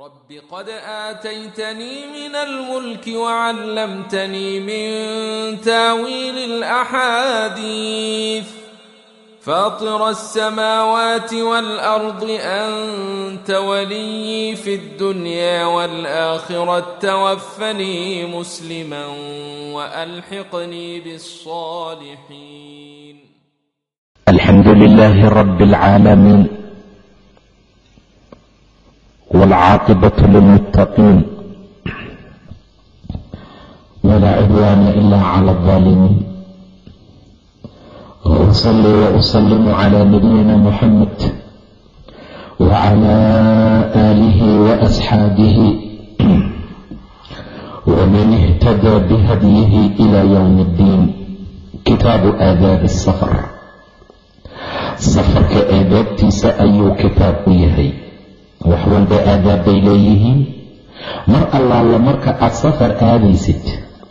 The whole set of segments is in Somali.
رب قد آتيتني من الملك وعلمتني من تاويل الأحاديث فاطر السماوات والأرض أنت ولي في الدنيا والآخرة توفني مسلما وألحقني بالصالحين الحمد لله رب العالمين والعاقبة للمتقين ولا عدوان إلا على الظالمين وأصلي وأسلم على نبينا محمد وعلى آله وأصحابه ومن اهتدى بهديه إلى يوم الدين كتاب آداب السفر safarka aadaabtiisa ayuu kitaab u yahay wax walba aadaab bay leeyihiin. Mar allaala marka aad safar aadaysid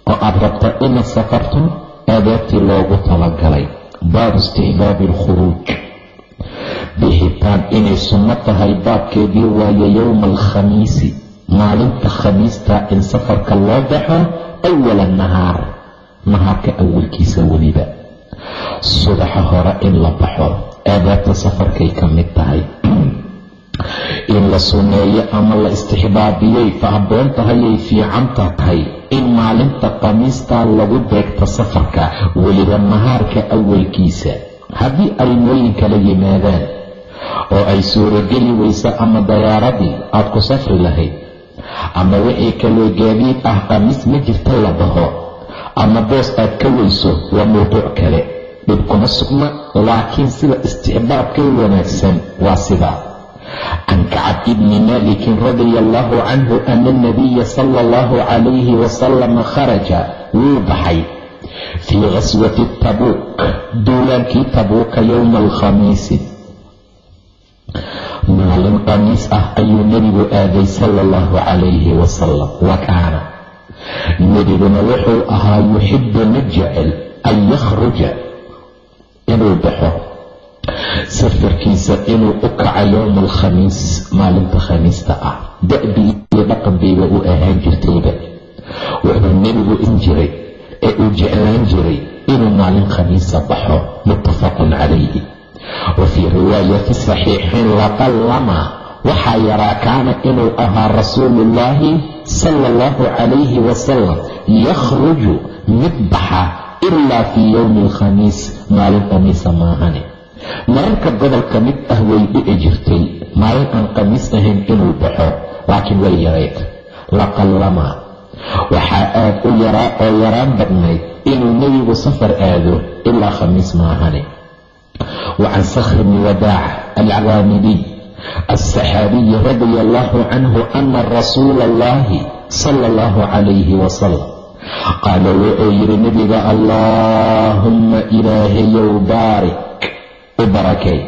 oo aad rabta inaad safarto aadaabtii loogu talagalay. Baabu istixbaabi alkhuruuj bixitaan inay sunno tahay baabkeedii waaye yowma alkhamiisi maalinta khamiista in safarka loo baxo awala nahaar nahaarka awalkiisa weliba. Subaxa hore in la baxo aadaabta safarkay ka mid tahay in la sunneeyo ama la istixbaabiyey fa habboon tahayay fiican tahay. In maalinta khamiistaa lagu beegto safarka weliba nahaarka awalkiisa. Haddii arrimooyin kala yimaadaan oo ay suurogeli weyso ama dayaaradii aad ku safri lahayd ama wixii kaloo gaadiid ah khamiis ma jirta la dhaho ama boos aad ka weyso waa mawduuc kale. Dhib kuma sugna laakiin sida istixbaabka wanaagsan waa sidaa can kacab ibni malikin radia allahu canhu ana anabiya sala allahu calayhi wasalama kharaja wuu baxay fii khaswati tabuuk duulaankii tabuuka yowma alkhamiisi maalin khamiis ah ayuu nebigu aaday sala allahu calayhi wasalam wa kaana nebiguna wuxuu ahaa yuxibu ma jecel an yakhruja inuu baxo safarkiisa inuu u kaco yowma alkhamiis maalinta khamiista ah. Da-bi iyo dhaqan bayba u ahaan jirtayba. Wuxuu nebigu in jiray ee uu jeclaan jiray inuu maalin khamiisa baxo muttafaqun calayhi. Wa fii riwaayati saxiixayn laqallama waxaa yaraa kaana inuu ahaa rasuuluullaahi sala allahu calayhi wasalam yakhruju mid baxa ilaa fii yowmi alkhamiis maalin khamiisa maahane mararka gobolka mid ah way dhici jirtay maalin aan khamiis ahayn inuu baxo laakiin way yarayd laqallama waxaa aad u yaraa oo yaraan badnayd inuu nebigu safar aado ilaa khamiis maahane wa can sakhr bni wadaac alcawaamidiy alsaxaabiyi radia allahu canhu ana rasuula allahi sala allahu calayhi wasalam qaala wuxuu yidhi nebiga allaahumma ilaahayow baarik u barakay.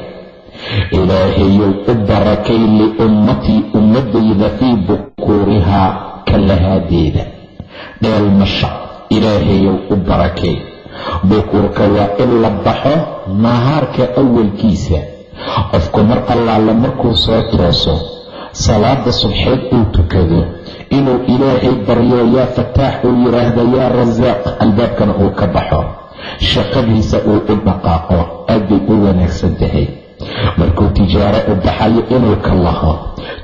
Ilaahayow u barakay liummatii ummadayda fii bukuurihaa kalahaadeeda dheelmasha ilaahayow u barakay. Bukuurka waa in la baxo nahaarka awalkiisa. Qofku mar allaala markuu soo tooso salaada subxeed uu tukado inuu ilaahay baryo yaa fataax uu yidhaahdo yaa rasaaq albaabkana uu ka baxo shaqadiisa uu u dhaqaaqo aad bay u wanaagsan tahay. Markuu tijaaro u baxayo inuu ka laho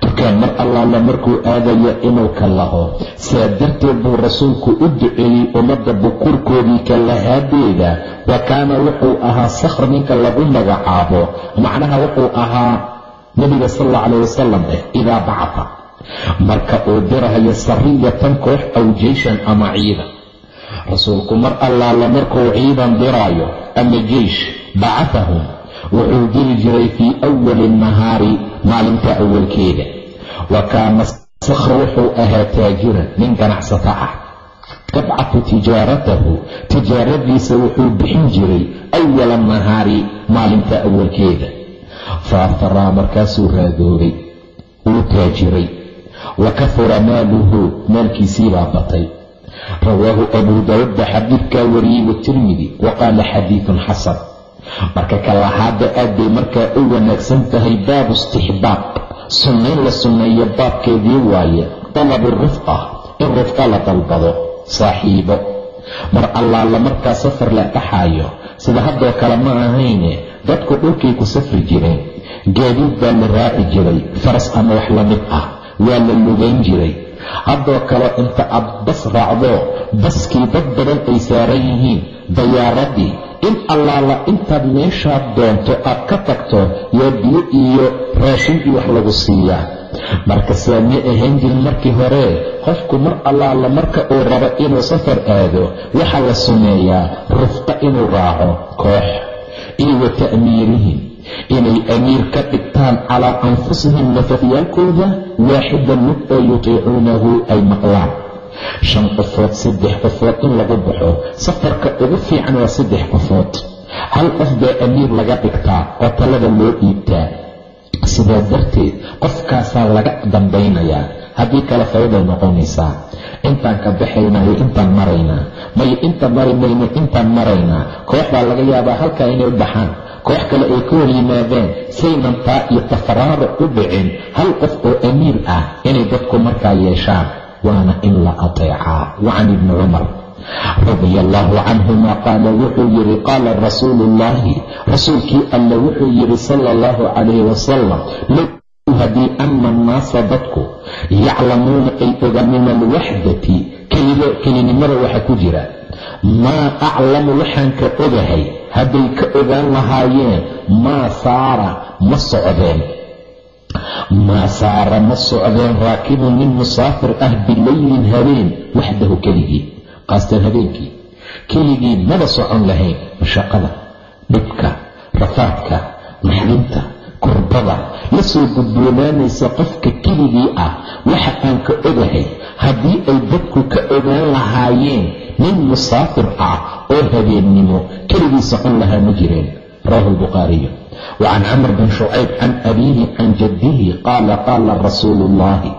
dukaan mar allaala markuu aadayo inuu ka laho saa darteed buu rasuulku u duceeyey ummadda bukurkoodii ka lahaadeeda wa kaana wuxuu ahaa sakhr ninka lagu magacaabo. Macnaha wuxuu ahaa nebiga sal alla calayh wasalam eh idaa bacata marka uu dirahayo sariyatan koox aw jeyshan ama ciidan rasuulku mar allaala markuu ciidan diraayo ama jeish bacatahum wuxuu diri jiray fii awali nahaari maalinta awalkeeda. Wa kaana sakhr wuxuu ahaa taajiran nin ganacsato ah. Yabcatu tijaaratahu tijaaradiisa wuxuu bixin jiray awala nahaari maalinta awalkeeda. Faafaraa markaasuu raadoobay wuu taajiray. Wa kahura maaluhu maalkiisii baa batay rawaahu abuu daawuud baa xadiidkaa wariyey watirmidi wa qaala xadiidun xasan. Marka kalahaadda aad bay markaa u wanaagsan tahay baabu istixbaab. Sunnayn la sunneeyo baabkeedii waaye dalabu rifqa in rifqa la dalbado saaxiibo. Mar allaala markaa safar la dhaxaayo sida haddoo kale ma ahayne dadku dhulkay ku safri jireen gaadiid baa la raaci jiray faras ama wax la mid ah waa la lugayn jiray haddoo kale inta aad bas raacdo baskii dad badan ay saaran yihiin dayaaradii in allaala intaad meeshaad doonto aad ka tagto yaa biyo iyo raashin iyo wax lagu siiyaa. Marka saa ma ahaan jirin markii hore qofku mar allaala marka uu rabo inuu safar aado waxaa la sumeeyaa rufqa inuu raaco koox iyo wa ta'miirihim inay amiir ka dhigtaan calaa anfusihim nafafyaalkooda waaxidan mid oo yutiicuunahu ay maqlaan. Shan qofood saddex qofood in lagu baxo. Safarka ugu fiican waa saddex qofood. Hal qof baa amiir laga dhigtaa oo talada loo dhiibtaa sidaa darteed qofkaasaa laga dambaynayaa. Haddii kale fayday noqonaysaa intaan ka baxaynaa iyo intaan maraynaa mayo inta mari mayno intaan maraynaa koox baa laga yaabaa halkaa inay u baxaan koox kale ay ka hor yimaadaan saynan taa iyo tafaraaro u dhicin hal qof oo amiir ah inay dadku markaa yeeshaan waana in la ateecaa. Wa can ibni cumar radia allaahu canhuma qaala wuxuu yidhi qaala rasuulu ullaahi rasuulkii alle wuxuu yidhi sala allahu calayhi wasalam haddii ama annaasa dadku yaclamuuna ay ogaan min alwaxdati kelinimada waxa ku jira maa aclamu waxaan ka ogahay hadday ka ogaan lahaayeen maa saara ma socdeen. Maa saara ma socdeen raakibun nin musaafir ah bilaylin habeen waxdahu keligii. Qaastaan habeenkii keligii maba socon lahayn mashaqada dhibka rafaadka naxdinta kurbada la soo gudboonaanaysa qofka keligii ah. Waxa aan ka ogahay haddii ay dadku ka ogaan lahaayeen nin musaafir ah oo habeennimo keligii socon lahaa ma jireen. Rawaahu albukhaariyu wa can camr bin shucayb can abiihi can jaddihi qaala qaala rasuulu ullaahi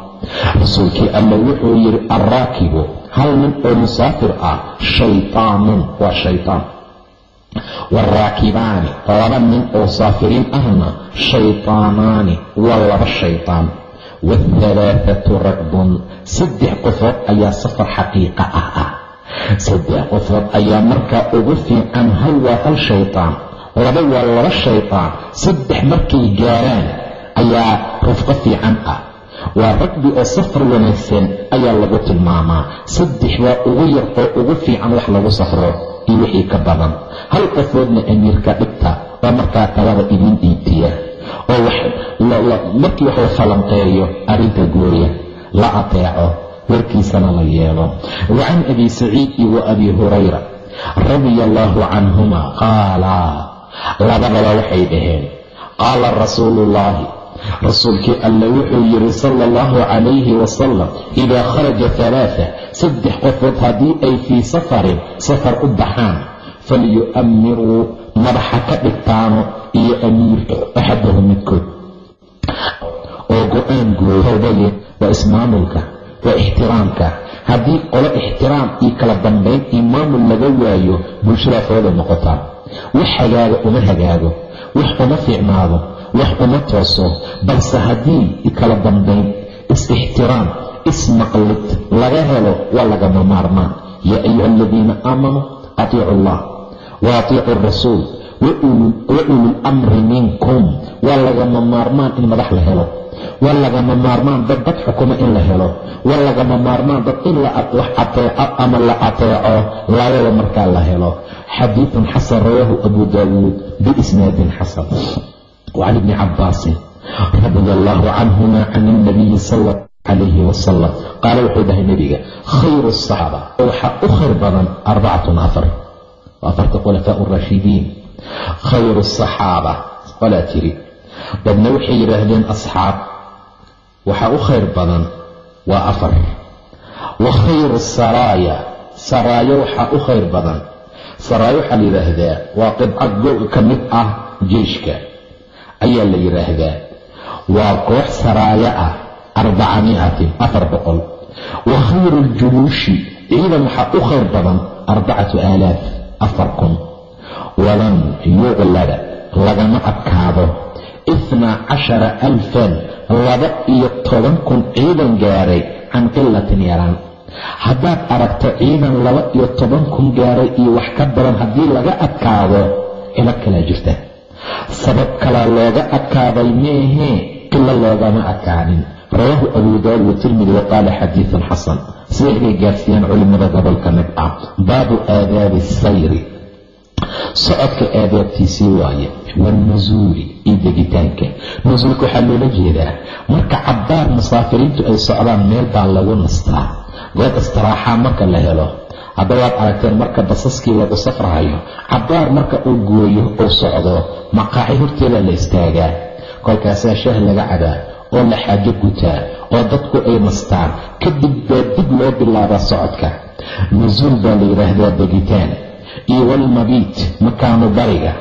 rasuulkii alle wuxuu yidhi alraakibu hal nin oo musaafir ah shaytaanun waa shaytaan. Waaraakibaani laba nin oo saafiriin ahna shaytaanaani waa laba shaytaan. Wahalaathatu ragbun saddex qofood ayaa safar xaqiiqa ah ah saddex qofood ayaa markaa ugu fiican hal waa hal shaytaan laba waa laba shaytaan saddex markay gaaraan ayaa rufqo fiican ah. Waa ragbi oo safar wanaagsan ayaa lagu tilmaamaa. Saddex waa ugu yar oo ugu fiican wax lagu safro iyo wixii ka badan. Hal qofoodna amiirka dhigta oo markaa talada idiin dhiibtiya oo markii wax la falanqeeyo arrinta gooriya la ateeco warkiisana la yeelo. Wa can abi saciid iyo wa abi hurayra radia allaahu canhuma qaala labadaba waxay dhaheen. Qaala rasuulu ullaahi rasuulkii alle wuxuu yidhi sala allahu calayhi wasalam idaa kharaja halaaa saddex qofood haddii ay fii safarin safar u baxaan falyu'amiruu madaxa ka dhigtaano iyo amiirka axadahu midkood oo go'aan guurhowdaye waa ismaamulka waa ixtiraamka. Haddii qolo ixtiraam iyo kala dambayn iyo maamul laga waayo bulshadaa fooda noqotaa. Wax hagaago uma hagaago. Wax uma fiicnaado. Wax uma tooso. Balse haddii kala dambayn is-ixtiraam ismaqlid laga helo waa lagama maarmaan. Yaa ayuha aladiina aamanuu atiicu allah wa atiicu rasuul wa amri minkum waa lagama maarmaan in madax la helo waa lagama maarmaan dad dad xukuma in la helo. Waa lagama maarmaan dad in wax ateeco ama la ateeco labada markaa la helo. Xadiidun xasan rawaahu abu daawuud biisnaadin xasan. Wacan ibni cabaasin radia allaahu canhuma can ilnabiyi sala calayhi wasalam qaala wuxuu dhahay nebiga khayru asaxaaba waxaa u khayr badan arbacatun afar. Afarta khulafaa raashidiin khayru asaxaaba qolaa tiri dadna waxay yidhaahdeen asxaab waxaa u khayr badan waa afar. Wa khayru saraaya saraayo waxaa u khayr badan. Saraayo waxaa la yidhaahdaa waa qibcad go ka mid ah jeyshka ayaa la yidhaahdaa waa koox saraayo ah arbaca miatin afar boqol. Wa khayru ljuluushi ciidan waxaa u khayr badan arbacatu aalaaf afar kun. Walan yuqlada lagama adkaado ithnaa cashara alfan laba iyo toban kun ciidan gaaray can qilatin yaraan haddaad aragto ciidan laba iyo toban kun gaaray iyo wax ka badan haddii laga adkaado cilo kalaa jirta sabab kalaa looga adkaaday meehee qilo loogama adkaanin rawaahu abu daawud watirmidi wa qaala xadiidun xasan sidaxbay gaarsiiyaan culimmada gobolka mid ah baabu aadaabi sayri socodka aadaabtiisii waaye waalnusuuli iyo degitaanka. Nusuulka waxaa loola jeedaa marka cabbaar musaafiriintu ay socdaan meel baa lagu nastaa. Goob istiraaxaa marka la helo. Haddawaad aragteen marka basaskii lagu safrahayo cabbaar marka uu gooyo uu socdo maqaaci horteeda la istaagaa. Kolkaasaa shaah laga cabaa oo la xaajo gutaa oo dadku ay nastaan. Kadib baa dib loo bilaabaa socodka. Nusuul baa la yidhaahdaa degitaan iyo walmabiit makaanu bariga.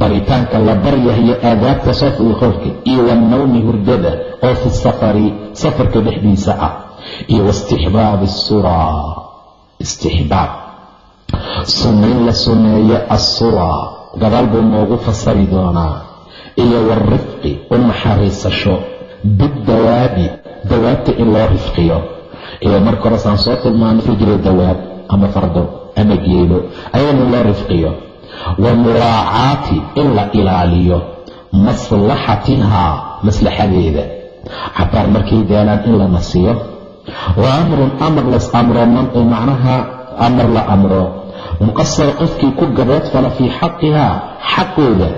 Baritaanka la baryahayo aadaabta safri qofka iyo wannawmi hurdada oo fi safari safarka dhexdiisa ah iyo waistixbaabi suraa istixbaab. Sunayn la suneeyo assuraa gadaal buu noogu fasari doonaa iyo warifqi u naxariisasho bidawaabi dawaabta in loo rifqiyo. Iyo marka horesaan soo tilmaano ku jiro dawaab ama fardo ama geelo ayana loo rifqiyo. Wa muraacaati in la ilaaliyo maslaxatihaa maslaxadeeda. Cabaar markay daalaan in la nasiyo. Wa amrun amar las amro macnaha amar la amro. Muqasar qofkii ku gabood fala fii xaqihaa xaqooda.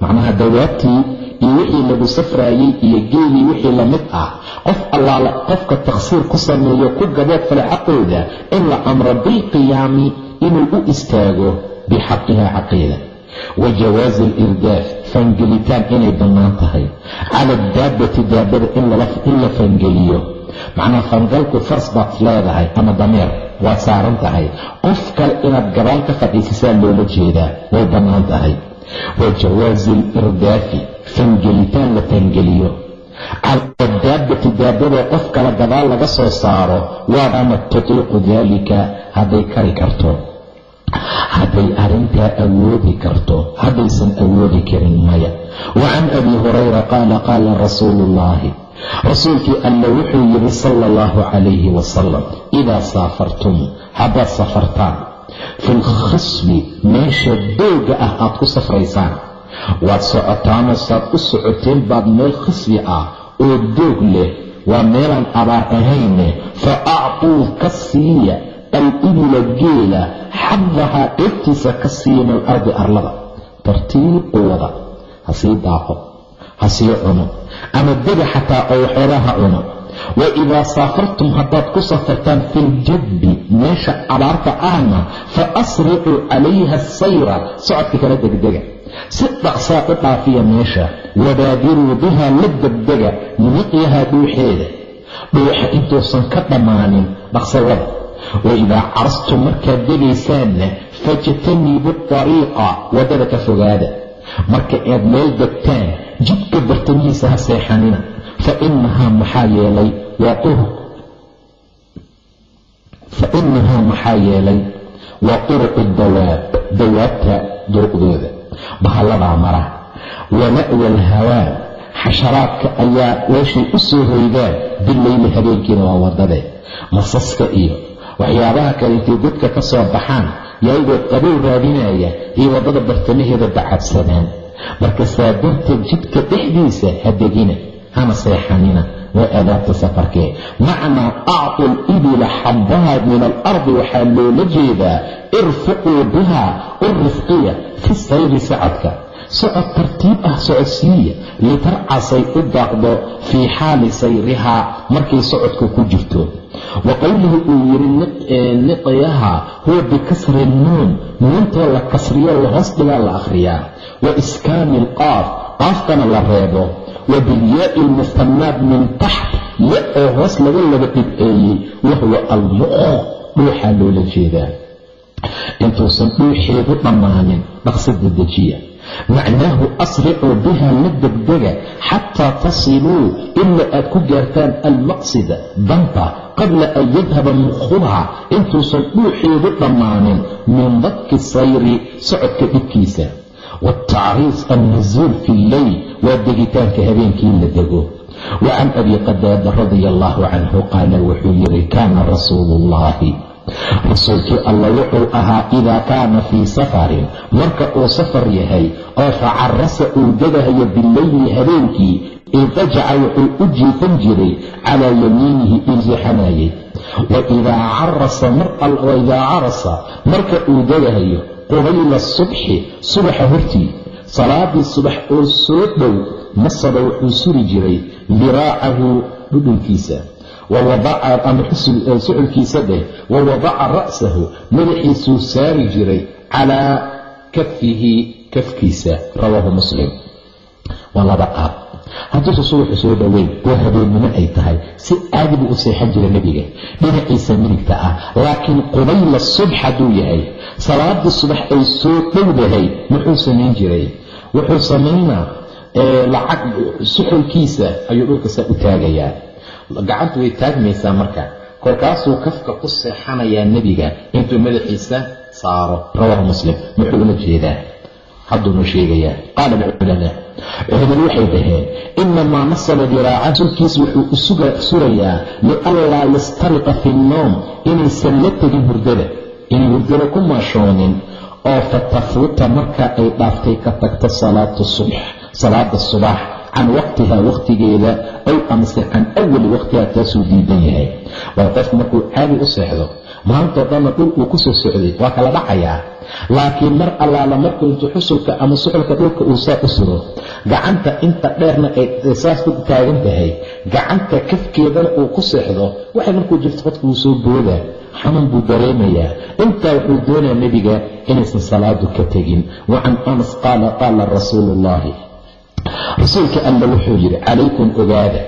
Macnaha dawaabtii iyo wixii lagu safraayey iyo geelii wixii la mid ah. Qof allaala qofka takhsiir ku sameeyo ku gabood fala xaqooda in la amro bilqiyaami inuu u istaago bixaqihaa xaqeeda. Wa jawaazi alirdaaf fangelitaan inay bannaan tahay. Cala adaabbati daabada in la fangeliyo. Macnaha fangalku fars baad leedahay ama dameer waad saaran tahay. Qof kale inaad gabaal ka fadhiisisaa loola jeedaa way bannaan tahay. Wa jawaazi alirdaafi fangelitaan la fangeliyo cala adaabbati daabada qof kale gabaal laga soo saaro waadama tutiiqu daalika hadday kari karto. Hadday arrintaa awoodi karto haddaysan awoodi karin maya. Wa can abi hurayra qaala qaala rasuulu ullaahi rasuulkii alla wuxuu yidhi sala allahu calayhi wasalam idaa saafartum haddaad safartaan fi lkhasbi meesha dooga ah aad ku safraysaan waad socotaanoo saad u socoteen baad meel khasbi ah oo doog leh waa meelaan abaar ahayne fa actuu ka siiya al-ibila geela xadahaa dheegtiisa ka siiya min alardi arlada. Tartiib u wada ha sii daaqo ha sii cuno ama dega xataa oo waxoogaa ha cuno wa idaa saafartum haddaad ku safartaan fi ljadbi meesha abaarta ahna fa asricuu calayha asayra socodka kala degdega si dhaqsaa u dhaafiya meesha wabaadiruu bihaa la degdega niqyaha dhuuxeeda dhuuxa intuusan ka dhammaanin dhaqsawada wa idaa carastum markaad degaysaanna fajtanibu ariiqa waddada ka fogaada marka aad meel degtaan jidka bartamihiisa ha seexanina fa inahaa maxaa yeelay fa inahaa maxaa yeelay waa turuqu dawaab dawaabta duruqdooda. Bahalladaa mara. Wa ma'wa alhawaa xasharaadka ayaa weeshay u soo hoydaan bileyli habeenkiina waa waddadee masaska iyo waxyaabaha kale intay dadka ka soo baxaan yaygoo qabow raadinaya iyo waddada bartamaheeda bacadsadaan. Marka saa darteed jidka dhexdiisa ha degina hana seexanina waa aadaabta safarkee macnaa actu libila xabbaha min alardi waxaa loola jeedaa irfiquu biha u rifqiya fi sayri socodka. Socod tartiib ah socodsiiya litarcasay u daaqdo fii xaali sayrihaa markay socodka ku jirto. Wa qowluhu uu yidhi niqyaha huwa bikasri nuun nuuntoo la kasriyo lahoos dhigaa la akhriyaa. Wa iskaani ilqaaf qaafkana la reebo. Wa bilyaa'i min taxt ya oo hoos laga laba dhibceeyey wahuwa almuqo dhuuxaa loola jeedaa. Intuusan dhuuxeedu dhammaanin dhaqsa dedejiya. Macnaahu asricuu biha la degdega xataa tasiluu ilaa aad ku gaartaan almaqsida danta qabla an yadhaba mukhuha intuusan dhuuxeedu dhammaanin min dadki sayri socodka dhibkiisa waaltacriis alnusuul fi lleyl waa degitaanka habeenkii la dego. Wa can abi qadaada radia allahu canhu qaala wuxuu yidhi kaana rasuulu ullahi rasuulkii alla wuxuu ahaa idaa kaana fii safarin. Marka uu safar yahay oo facarasa uu degahayo bileyli habeenkii irtajaca wuxuu u jiifan jiray calaa yamiinihi uu seexanayay waidaa carasa marka uu degahayo qubayla subxi subaxa hortii salaadii subax oo soo dhow nasaba wuxuu suri jiray diraacahu dhudhunkiisa. Ama suxulkiisa dheh wa wadaca ra'sahu madaxiisuu saari jiray calaa kafihi kafkiisa rawaahu muslim. Waa laba qaab hadduusa subaxu soo dhoweyn oo habeennimo ay tahay si caadi buu u seexan jira nebiga. Dhinaciisa midigta ah laakiin qubayla subx hadduu yahay. Salaadii subax ay soo dhowdahay muxuu samayn jiray. Wuxuu samaynaa lacag suxulkiisa ayuu dhulka saa u taagayaa. Gacantu way taagmaysaa marka. Kolkaasuu kafka ku seexanayaa nebiga intuu madaxiisa saaro. Rawaahu muslim muxuu ula jeedaa hadduunu sheegayaa qaala alculamaa culamadu waxay dhaheen inamaa nasaba diraacan sulkiis wuxuu u surayaa lianlaa yastariqa fi nnoom inaysan la tegin hurdada. Inay hurdada ku maashoonin oo fatafuuta marka ay dhaaftay ka subx salaada subax can waqtiha waqtigeeda ow amase can awali waqtiha taasuu diidan yahay. Waa qof markuu caadi u seexdo maantao dhanna dhul uu ku soo socday waa kala dhacayaa laakiin mar allaala markuu xusulka ama suxulka dhulka uu saa u suro. Gacanta inta dheerna ay saas u taagan tahay. Gacanta kafkeedana uu ku seexdo. Waxay markuu jirto qodka uu soo boodaa xanuun buu dareemayaa. Intaa wuxuu doonayaa nebiga inaysan salaadu ka tegin. Wa can anas qaala qaala rasuulu ullahi rasuulka alla wuxuu yidhi calaykum ogaada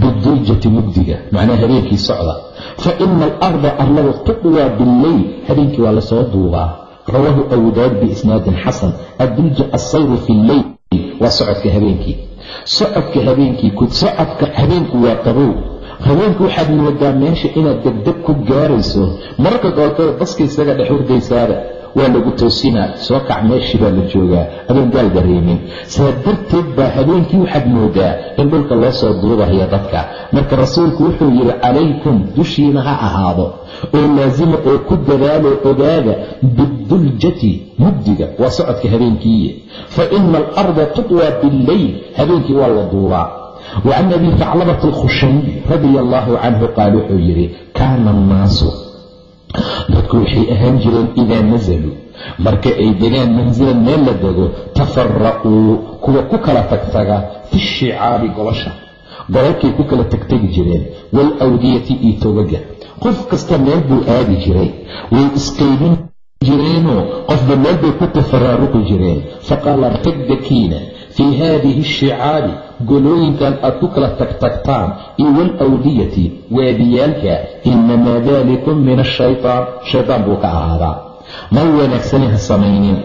biduljati mugdiga. Macnaha habeenkii socda. Fa ina alarda arlada tudwaa billeyl habeenkii waa la soo duubaa rawaahu abu daawud biisnaadin xasan addulja assayru fi lleyl waa socodka habeenkii. Socodka habeenkii socodka habeenku waa qabow. Habeenku waxaad moodaa meesha inaad degdeg ku gaarayso. Mararka goolkooda baska isaga dhex hurdaysaada waa lagu toosinaa soo kac meeshii baa la joogaa adoon gaal dareemin. Saa darteed baa habeenkii waxaad moodaa in dhulka loo soo duubahayo dadka. Marka rasuulku wuxuu yidhi calaykum dushiina ha ahaado. Oo laasima oo ku dadaalo ogaada biduljati mugdiga waa socodka habeenkiiye fa ina alarda tudwaa billeyl habeenkii waa la duubaa. Wa can abi faclabata alkhushayi radia allaahu canhu qaal wuxuu yidhi kaana annaasu dadku waxay ahaan jireen idaa nasaluu marka ay degaan mansilan meel la dego tafaraquu kuwa ku kala tagtaga fi shicaabi golosha golalkay ku kala tagtegi jireen waalawdiyati iyo togaga qof kasta meel buu aadi jiray. Way isqaybin jireenoo qofba meel bay ku tafaraaruqi jireen. Faqaala artagdakiina fii haadihi ashicaabi golooyinkan aad ku kala tagtagtaan iyo waalawdiyati waadiyaalka inamaa dalikum min ashaytaan shaytaan buu ka ahaadaa ma wanaagsani ha samaynin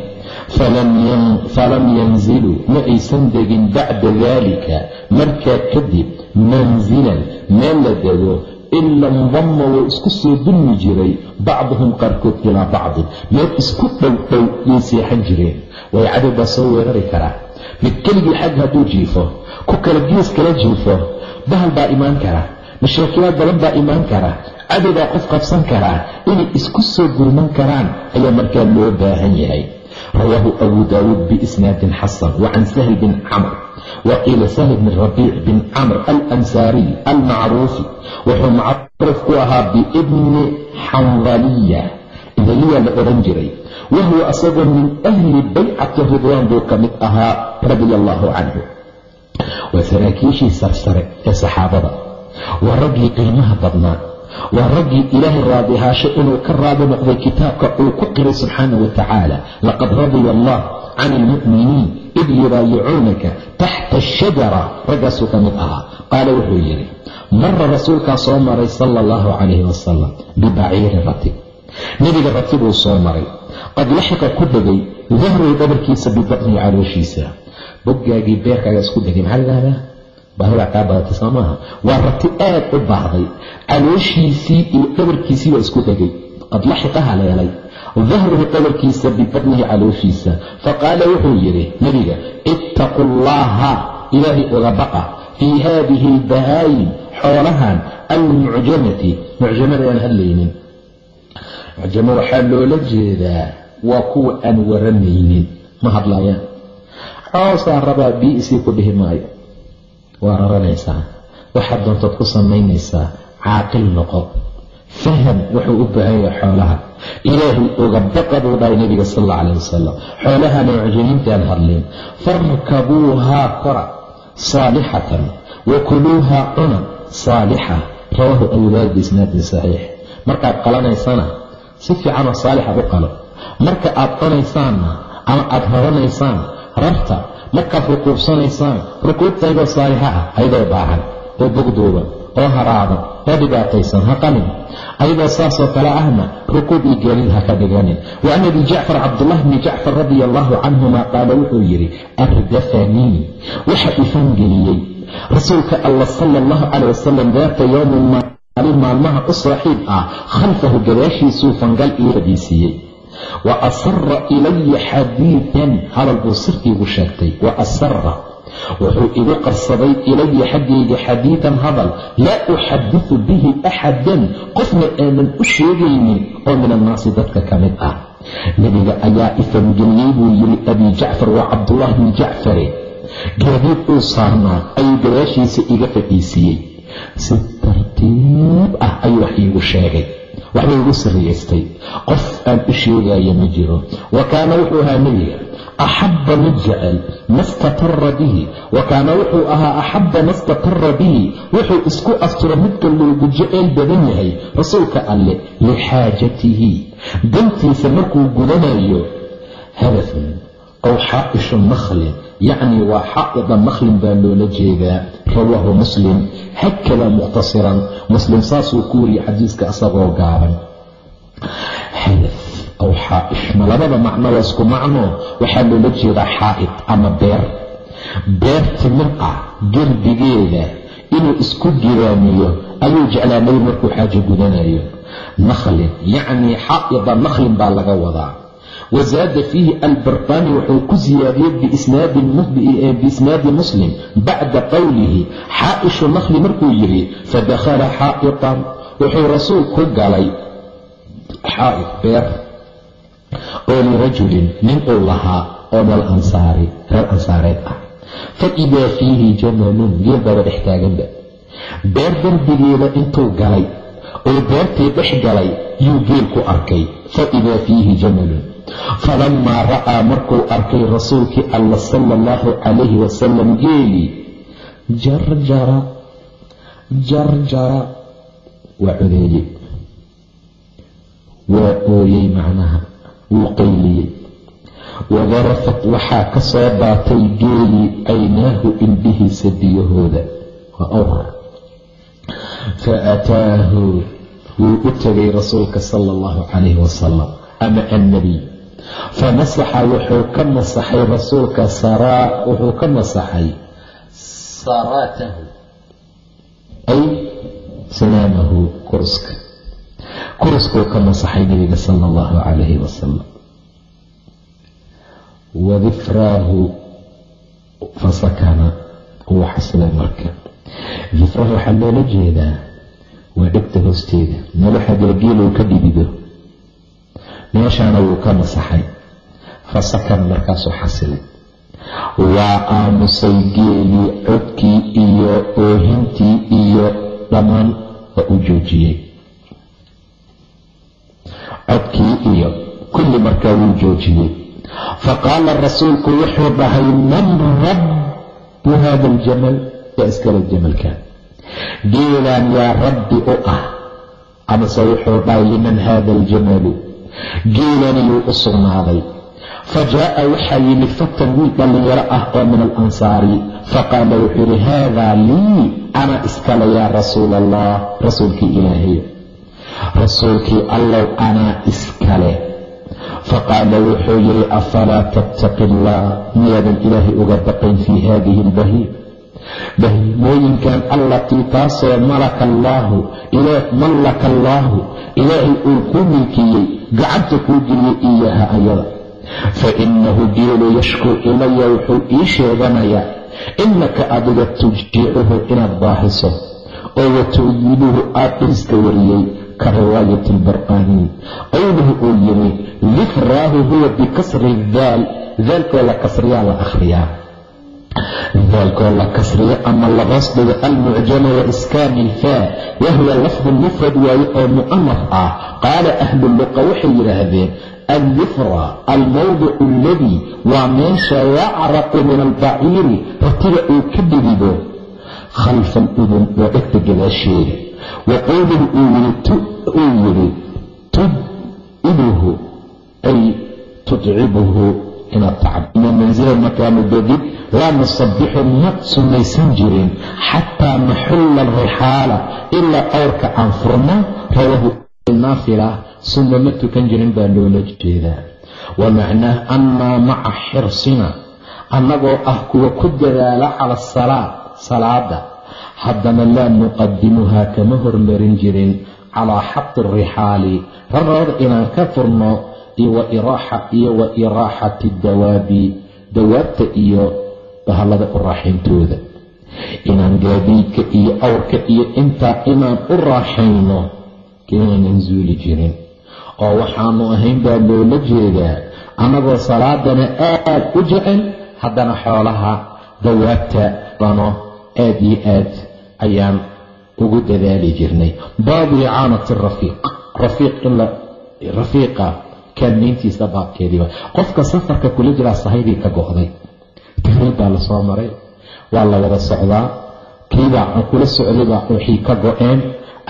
falam yanziluu ma aysan degin bacda daalika markaa kadib mansilan meel la dego ila ndama way isku soo dulmi jiray bacduhum qaarkood ilaa bacdin meel isku dhow dhow yay seexan jireen way cadow baa soo weerari karaa mid keligii xag hadduu jiifo ku kala gees kala jiifo bahal baa imaan kara mashaakilaad badan baa imaan kara cadow baa qof qabsan karaa inay isku soo gurman karaan ayaa markaa loo baahan yahay rawaahu abu daawuud biisnaadin xasan wa can sahl bin camr wa qiila sahl bn rabiic bin camr alansaariy almacruufi wuxuu macruuf ku ahaa biibni xandaliya idaliya la odhan jiray. Wahuwa asagoo min ahli baycati ridwaan buu ka mid ahaa radia allaahu canhu. Waa saraakiishii sarsare ee saxaabada. Waa raggii qiimaha badnaa. Waa raggii ilaahay raadihaasho inuu ka raadi noqday kitaabka uu ku qiray subxaana wa tacaala. Laqad radiya allah can ilmu'miniin id yubaayicuunaka taxta ashajara raggaasuu ka mid ahaa. Qaala wuxuu yidhi mara rasuulkaa soo maray sala allahu calayhi wasalam bibaciiri ratib nebiga rati buu soo maray. Qad laxiqa ku dhegay dahrow dhabarkiisa bibaqnihi calooshiisa. Boggaagii beerkaaga isku dhegay maxaa ladhahdaa baahibaa kaa badatay soo waa rati aad u baahday. Calooshiisii iyo dhabarkiisii baa isku dhegay. Qad laxiqa haleelay dahruhu qabarkiisa bibadnihi calooshiisa. Faqaala wuxuu yidhi nebiga ittaqu llaha ilaahay uga baqa. Fii haadihi albahaayim xoolahan almucjamati. Mucjamada aan hadlaynin mucjamo waxaa loola jeedaa waa kuwa aan waramaynin ma hadlayaan coosaan rabaa bii isii ku dhihi maayo. Waa raranaysaa waxaad doontood ku samaynaysaa caaqil noqo. Faham wuxuu u baahan yahay xoolaha. Ilaahay uga baqa buu dhahay nebiga sal alla calah wasalam xoolahana mucjamiintaan hadlin farkabuuhaa kora saalixatan. Wa kuluuhaa cuna saalixa. Rawaahu abudaawud biisnaadin saxiix. Markaad qalanaysana si fiicanoo saalixa u qalo. Marka aad cunaysaanna ama aad horanaysaan rarta markaad rukuubsanaysaan rukuubtaydoo saalixa ah ayadoo baahan oo bogdooban oo haraada oo dhibaataysan ha qalin. Ayadoo saasoo kale ahna rukuub iyo geelid ha ka dhiganin wa an abi jacfar cabdullahi bni jacfar radia allahu canhuma qaala wuxuu yidhi ardafanii waxa ifangeliyey rasuulka alla sala allahu calay wasalam daata yowmin maalin maalmaha u saaxiib ah khalfahu gadaashiisuu fangal ii fadhiisiiyey wa asara ilaya xadiidan hadal buu sirkiigu sheegtay. Wa asara wuxuu igu qarsaday ilaya xaggayga xadiidan hadal laa uxaditu bihi axadan qofna aanan u sheegaynin oo min annaasi dadka ka mid ah. Nebiga ayaa ifangeliyey buu yidhi abi jacfar waa cabdullaahi bni jacfare. Gaadiid uu saarnaa ayuu gadaashiisa iga fadhiisiiyey si tartiib ah ayuu wax iigu sheegay waxba igu siriyaystay qof aan u sheegaya ma jiro. Wa kaana wuxuu ahaa nebiga axabba mid jecel mastatara bihi. Wa kaana wuxuu ahaa axabba mastatara bihi. Wuxuu isku asturo midka loogu jeceyl badan yahay rasuulka alleh lixaajatihi dantiisa markuu gudanayo hadafun ow xaa'ishu nakhlin yacni waa xaa'ida nakhlin baa loola jeedaa rawaahu muslim hakadaa mukhtasiran muslim saasuu ku wariyey xadiiska asagoo gaaban. Aw xaa'ish. Ma labada macno isku macno? Waxaa loola jeedaa xaa'id ama beer. Beer timir ah gerbigeeda inuu isku giraamiyo ayuu jeclaanay markuu xaajo gudanayo. Nakhlin yacnii xaa'ida nakhlin baa laga wadaa wazaada fiihi albarqani wuxuu ku siyaadiyey biisnaadi muslim bacda qowlihi xaa'ishu nakhli markuu yidhi fadakhala xaa'itan wuxuu rasuulku galay xaa'id beer oo lirajulin nin uu lahaa oo meel ansaari reer ansaareed ah. Fa idaa fiihi jamalun geel baaba dhex taaganba. Beer darbigeeda intuu galay oo beertii dhex galay yuu geel ku arkay. Fa idaa fiihi jamalun falamaa ra'aa markuu arkay rasuulkii alla sala allahu calayhi wasalam geelii jarjara jarjara. Waa codeeyey waa ooyey macnaha wuu qayliyey. Wadarafat waxaa ka soo baatay geelii caynaahu indhihiisa biyahooda. Waa awr. Fa aataahu wuu u tegay rasuulka sala allahu calayhi wasalam ama annabiy fa masaxa wuxuu ka masaxay rasuulka wuxuu ka masaxay saraatahu ay sinaamahu kuruska kuruskuu ka masaxay nabiga sala allahu calayhi wasalam wadifraahu fasakana wuu xasilay marka difraahu waxaa loola jeedaa waa dhegta hoosteeda noloxa galgeel uu ka dhidido meeshaana wuu ka masaxay fasakana markaasuu xasilay. Waa aamusay geelii codkii iyo oohintii iyo dhammaan waa u joojiyey. Codkii iyo kulli markaa wuu joojiyey. Faqaala rasuulku wuxuu dhahay man rabbu hada aljamal yaa iskale jamalkan geelaan yaa rabbi u ah. Amase wuxuu dhahay liman hada aljamalu geelan yuu u sugnaaday fa jaa'a waxaa yimid fatan wiil dhallinyaro ah oo min alansaari. Faqaala wuxuu yidhi haadaa lii ana iskale yaa rasuula allah rasuulkii ilaahay. Rasuulkii allow anaa iskale. Faqaala wuxuu yidhi afalaa tattaqi allah miyaadan ilaahay uga baqayn fii haadihi albahiim bahimooyinkan allatii taasoo malaka allaahu mallaka allaahu ilaahay uu kuu milkiyey gacanta kuu geliyey iyaha ayada. Fa innahu geelu yashkuu ilaya wuxuu ii sheeganayaa innaka adiga tujiicuhu inaad baahiso oo watu'yiduhu aad dhiriska wariyey ka riwaayati albarqaaniy qowluhu uu yidhi dikraahu huwa bikasri daal daalkoo la kasriyaa la akhriyaa daalkoo la kasriyo ama la hoos dhigo almucjama wa iskaani ilfaa wahuwa lafdu mufrad waaye oo mu'anaf ah. Qaala ahlu luqa waxay yidhaahdeen aldifra almawdicu aladii waa meesha yacraqu min albaciiri ratiga uu ka dhidido khalfa aludun waa dhegta gadaasheeda. Wa qowluhu uu yidhi tudibuhu ay tudcibuhu inaad tacab ina manzila makaanu degid laa nusabixu ma sumaysan jirin xataa naxulla alrixaala ilaa qowrka aan furno rawahu naafila sunna ma tukan jirin baa loola jeedaa wa macnaah annaa maca xirsina annagoo ah kuwa ku dadaala cala asalaa salaada haddana laa nuqadimuhaa kama hormarin jirin calaa xaqi rixaali rarooda inaan ka furno iyo wa iraaxati dawaabi dawaabta iyo bahallada u raaxayntooda. Inaan gaadiidka iyo awrka iyo intaa inaan u raaxayno keenan zuuli jirin. Oo waxaanu ahayn baa loola jeedaa annagoo salaadana aad u jecel haddana xoolaha dawaabta bano aad iyo aad ayaan ugu dadaali jirnay. Baabu icaanati rafiiq rafiiqa kaalmayntiisa baabkeediiba qofka safarka kula jiraa sahaydii ka go'day. Tiriid baa la soo maray. Waa la wada socdaa. Kiibaa kula socdaybaa waxay ka go-een.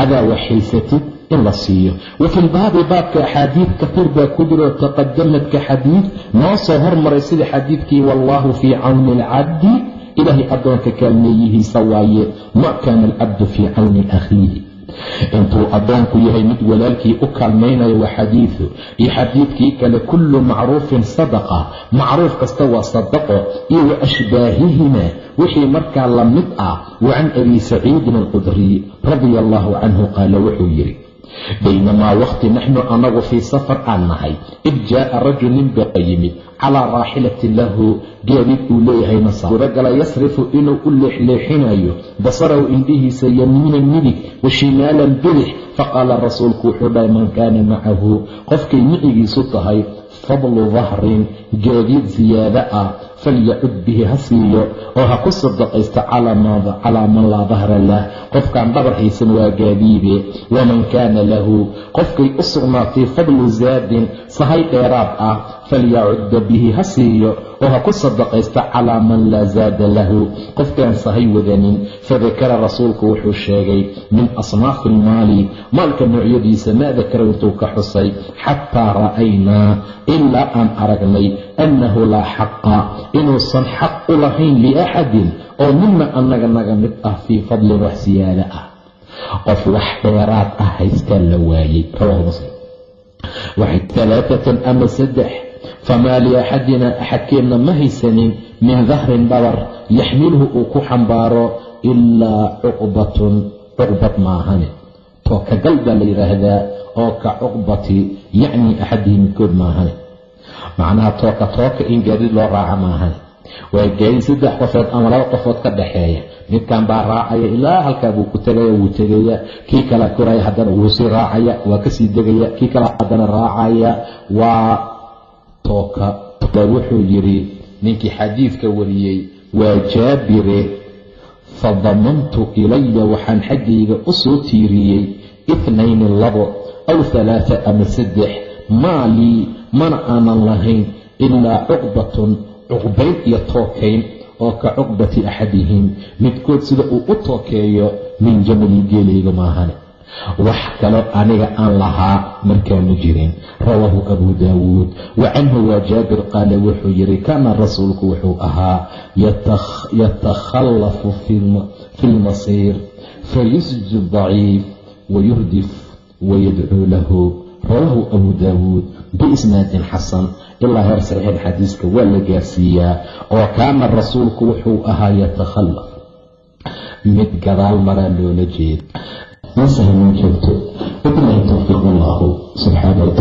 Adaa waxhaysatid in la siiyo. Wa fi lbaabi baabka axaadiid katiir baa ku jiro taqadamadka xadiid. Noo soo hormaray sida xadiidkii wallaahu fii cawni alcabdi ilaahay addoonka kaalmeeyihiisa waaye ma kaana alcabdu fii cawni akhiihi intuu addoonku yahay mid walaalkii u kaalmaynayo waa xadiidu. Iyo xadiidkii kale kullu macruufin sadaqa. Macruuf kasta waa sadaqo iyo wa ashbaahihima. Wixii markaa la mid ah wa can abi saciidin alqudriy radia allahu canhu qaala wuxuu yidhi baynamaa waqti naxnu anagu fii safar aan nahay id jaa'a rajul nin baa yimid calaa raaxilatin lahu gaadiid uu leeyahayna suuragala yasrifu inuu u leexleexinayo basarahu indhihiisa yamiinan midig wa shimaalan bidix faqaala rasuulku wuxuu dhahay man kaana macahu qofkay micigiisu tahay fadlu dahrin gaadiid siyaado ah falyacud bihi ha siiyo oo ha ku sadaqaysto calaa man laa dahra lah qofkaan dhabar haysan waa gaadiide waman kaana lahu qofkay u sugnaatay fadlu zaadin sahay dheeraad ah falyacudda bihi ha siiyo oo ha ku sadaqaysto calaa man laa zaada lahu. Qofkaan sahay wadanin. Fadakara rasuulku wuxuu sheegay min asnaafi ilmaali maalka noocyadiisa maa dakara intuu ka xusay? Xataa ra'aynaa ilaa aan aragnay annahu laa xaqa. Inuusan xaq u lahayn liaxadin oo mima annaga naga mid ah fii fadlin wax siyaada ah. Qof wax dheeraad ah haystaa la waayey rawaahu muslim. Waxay alaaatan ama saddex famaa liaxadina axadkeenna ma haysanin min dahrin dhabar yaxmilhu uu ku xambaaro ilaa cuqbatun cuqbad maahane tookagal baa la yidhaahdaa oo ka cuqbati yacni axadihi midkood maahane macnaha tooka tooka in gaadiid loo raaca maahane waa gaadiid saddex qofood ama laba qofood ka dhaxeeya midkan baa raacaya ilaa halkaa buu ku tegaya wuu tegaya kii kale koraya haddana wuu sii raacaya waa ka sii degaya kii kale haddana raacaya waa tooka. Wuxuu yidhi ninkii xadiidka wariyey waa jaabire. Fadamantu ilaya waxaan xaggayga u soo tiiriyey itnayni labo aw halaata ama saddex. Maa lii mana aanan lahayn ilaa cuqbatun cuqbayn iyo tookayn oo ka cuqbati axadihim midkood sida uu u tookeeyo min jamali geelayga maahane wax kaloo aniga aan lahaa markaa ma jirin. Rawaahu abu daawuud. Wa canhu waa jaabir qaala wuxuu yidhi kaana rasuulku wuxuu ahaa yatakhallafu fi lmasiir fayusju daciif wayurdif wayadcuu lahu. Rawaahu abu daawuud. Biisnaadin xasan. Ilaa heer saxiixin xadiiska waa la gaarsiiyaa. Oo kaana rasuulku wuxuu ahaa yatakhallaf mid gadaal maraa loola jeeda masaha ma joogto wabilahi towfiiq allahu subxaana wa